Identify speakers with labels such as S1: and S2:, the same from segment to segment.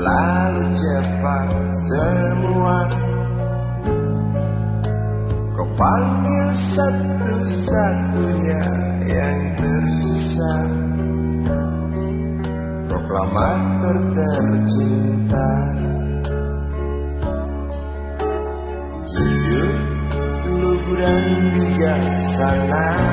S1: Terlalu cepat semua. Kau panggil satu-satunya yang tersisa. Proklamator tercinta Jujur, lugu dan bijaksana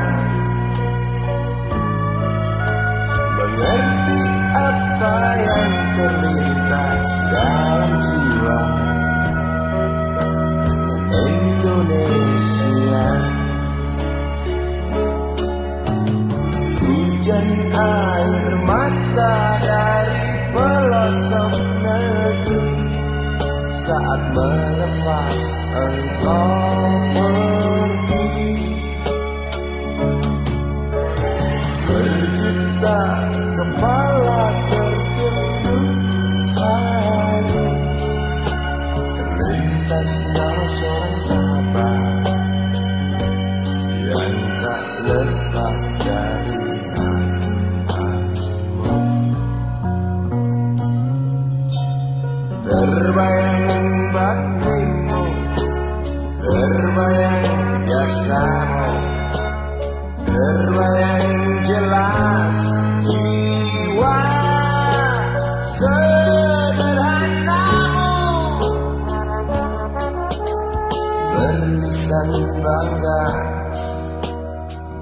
S1: Hujan air mata dari pelosok negeri. Saat melepas engkau pergi Berjuta kepala tertunduk haru Terlintas nyawa seorang sahabat Yang Berlisan bangga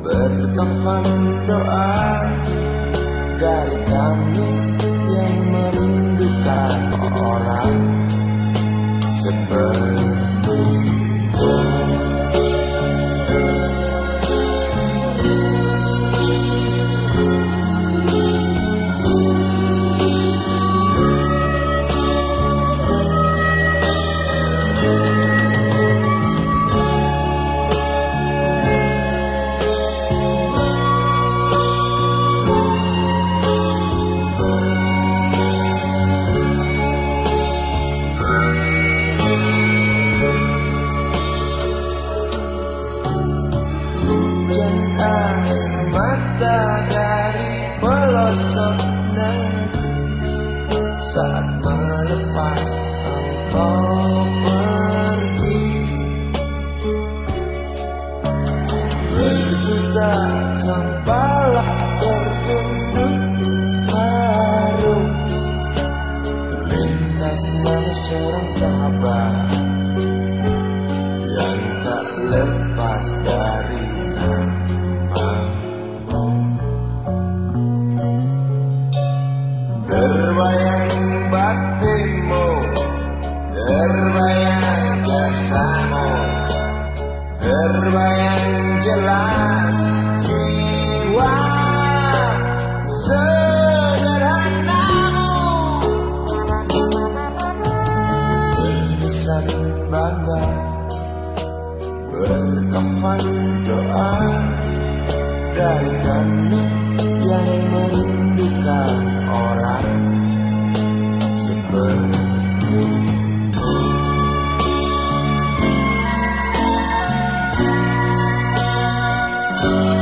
S1: Berkafan doa Dari kami yang merindukan orang Sepertimu Saat melepas engkau pergi. Berjuta kepala tertunduk haru Terlintas nama seorang sahabat yang tak lepas dari Dari kami yang merindukan orang Sepertimu
S2: Thank